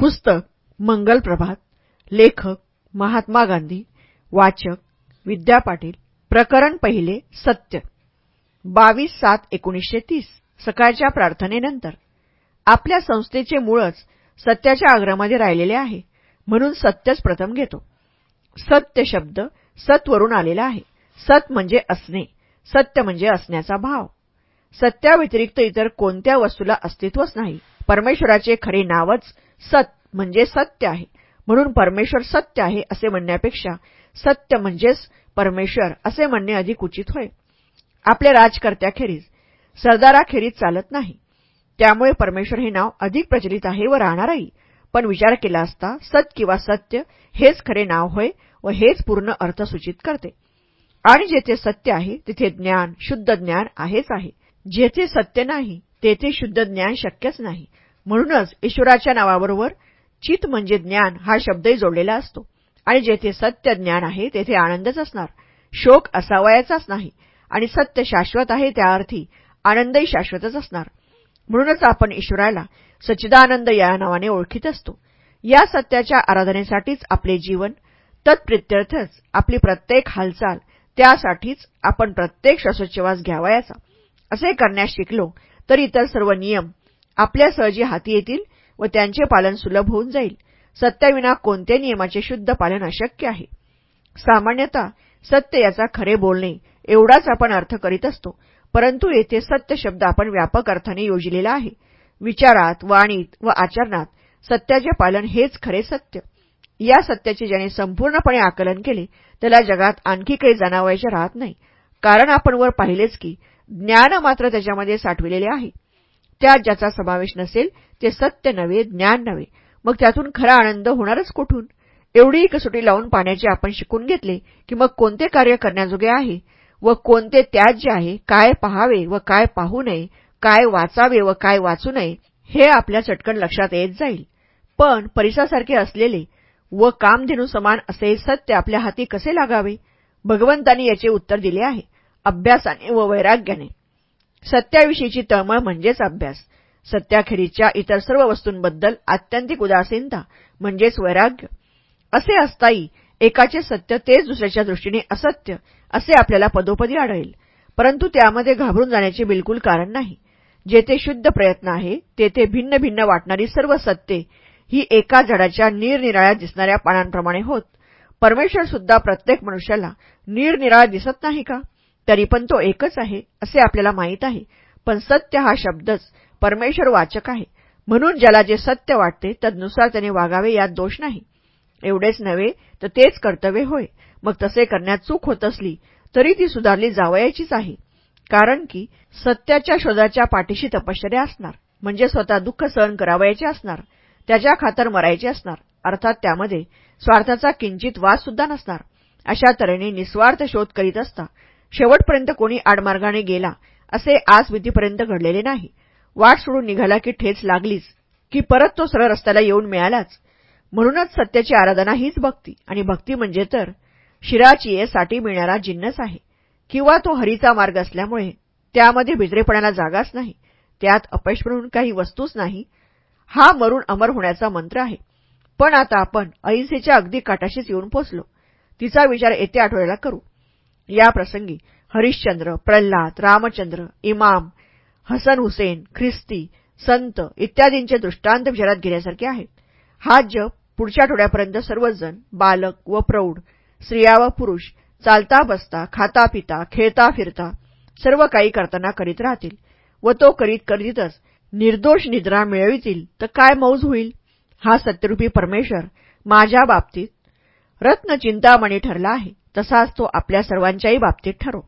पुस्तक मंगल प्रभात लेखक महात्मा गांधी वाचक विद्या पाटील प्रकरण पहिले सत्य. बावीस सात एकोणीसशे तीस सकाळच्या प्रार्थनेनंतर. आपल्या संस्थेचे मूळच सत्याच्या आग्रहामध्ये राहिलेले आहे म्हणून सत्यच प्रथम घेतो. सत्य शब्द सत्वरून आलेला आहे. सत म्हणजे असणे. सत्य म्हणजे असण्याचा भाव. सत्याव्यतिरिक्त इतर कोणत्या वस्तूला अस्तित्वच नाही परमेश्वराचे खरे नावच सत म्हणजे सत्य आहे. म्हणून परमेश्वर सत्य आहे असे म्हणण्यापेक्षा सत्य म्हणजेच परमेश्वर असे म्हणणे अधिक उचित होय. आपल्या राजकर्त्याखेरीज सरदाराखेरीज चालत नाही. त्यामुळे परमेश्वर हे नाव अधिक प्रचलित आहे व राहणारही. पण विचार केला असता सत किंवा सत्य हेच खरे नाव होय व हेच पूर्ण अर्थ सूचित करते. आणि जेथे सत्य आहे तिथे ज्ञान शुद्ध ज्ञान आहेच आहे. जेथे सत्य नाही तेथे शुद्ध ज्ञान शक्यच नाही. म्हणूनच ईश्वराच्या नावाबरोबर चित म्हणजे ज्ञान हा शब्दही जोडलेला असतो. आणि जेथे सत्य ज्ञान आहे तेथे आनंदच असणार. शोक असावयाचाच नाही. आणि सत्य शाश्वत आहे त्या अर्थी आनंदही शाश्वतच असणार. म्हणूनच आपण ईश्वराला सच्चिदानंद या नावाने ओळखीत असतो. या सत्याच्या आराधनेसाठीच आपले जीवन तत्प्रित्यर्थच आपली प्रत्येक हालचाल त्यासाठीच आपण प्रत्येक श्वासोच्छवास घ्यावयाचा. असे करण्यास शिकलो तर इतर सर्व नियम आपल्या सहजी हाती येतील व त्यांचे पालन सुलभ होऊन जाईल. सत्याविना कोणत्या नियमाचे शुद्ध पालन अशक्य आहे? सामान्यतः सत्य याचा खरे बोलणे एवढाच आपण अर्थ करीत असतो परंतु येथे सत्य शब्द आपण व्यापक अर्थाने योजलेला आहे. विचारात वाणीत व आचरणात सत्याचे पालन हेच खरे सत्य. या सत्याचे ज्याने संपूर्णपणे आकलन केले त्याला जगात आणखी काही जाणावायचे राहत नाही. कारण आपण वर पाहिलेच की ज्ञान मात्र त्याच्यामध्ये साठविलेले आहे. त्यात ज्याचा समावेश नसेल ते सत्य नव्हे ज्ञान नव्हे. मग त्यातून खरा आनंद होणारच कुठून? एवढीही कसोटी लावून पाण्याचे आपण शिकून घेतले की मग कोणते कार्य करण्याजोगे आहे? व कोणते त्याज्य आहे काय पहावे व काय पाहू नये काय वाचावे व काय वाचू नये हे आपल्या चटकन लक्षात येत जाईल. पण परिसासारखे असलेले व कामधेनू समान असे सत्य आपल्या हाती कसे लागावे? भगवंतांनी याचे उत्तर दिले आहे. अभ्यासाने व वैराग्याने. सत्याविषयीची तळमळ म्हणजेच अभ्यास. सत्याखेरीच्या इतर सर्व वस्तूंबद्दल आत्यंतिक उदासीनता म्हणजेच वैराग्य. असे असताही एकाचे सत्य तेच दुसऱ्याच्या दृष्टीने असत्य असे आपल्याला पदोपदी आढळेल. परंतु त्यामध्ये घाबरून जाण्याचे बिलकुल कारण नाही. जेथे शुद्ध प्रयत्न आहे तेथे भिन्न भिन्न वाटणारी सर्व सत्ये ही एका झाडाच्या निरनिराळ्या दिसणाऱ्या पानांप्रमाणे होत. परमेश्वर सुद्धा प्रत्येक मनुष्याला निरनिराळा दिसत नाही का? तरी पण तो एकच आहे असे आपल्याला माहीत आहे. पण सत्य हा शब्दच परमेश्वर वाचक आहे. म्हणून ज्याला जे सत्य वाटते तदनुसार त्याने वागावे यात दोष नाही. एवढेच नव्हे तर तेच कर्तव्य होय. मग तसे करण्यात चूक होत असली तरी ती सुधारली जावयाचीच आहे. कारण की सत्याच्या शोधाच्या पाठीशी तपश्चर्या असणार. म्हणजे स्वतः दुःख सहन करावयाचे असणार. त्याच्या खातर मरायचे असणार. अर्थात त्यामध्ये स्वार्थाचा किंचित वाद सुद्धा नसणार. अशा तऱ्हेने निस्वार्थ शोध करीत असता शेवटपर्यंत कोणी आडमार्गाने गेला असे आज आजमितीपर्यंत घडलेले नाही. वाट सोडून निघाला की ठेच लागलीच की परत तो सरळ रस्त्याला येऊन मिळालाच. म्हणूनच सत्याची आराधना हीच भक्ती आणि भक्ती म्हणजे तर शिराची साठी मिळणारा जिन्नस आहे. किंवा तो हरीचा मार्ग असल्यामुळे त्यामध्ये भिजरेपणाला जागाच नाही. त्यात अपयश म्हणून काही वस्तूच नाही. हा मरून अमर होण्याचा मंत्र आहे. पण आता आपण अहिंसेच्या अगदी काटाशीच येऊन पोचलो. तिचा विचार येत्या आठवड्याला करू. या प्रसंगी हरिश्चंद्र प्रल्हाद रामचंद्र इमाम हसन हुसेन ख्रिस्ती संत इत्यादींचे दृष्टांत विचारात घेण्यासारखे आहेत. हा जप पुढच्या आठवड्यापर्यंत सर्वजण बालक व प्रौढ स्त्रिया व पुरुष चालता बसता खाता पिता खेळता फिरता सर्व काही करताना करीत राहतील व तो करीत करीतच निर्दोष निद्रा मिळवितील तर काय मौज होईल? हा सत्यरूपी परमेश्वर माझ्या बाबतीत रत्न चिंतामणी ठरला आहे. तसाच तो आपल्या सर्वांच्याही बाबतीत ठरो.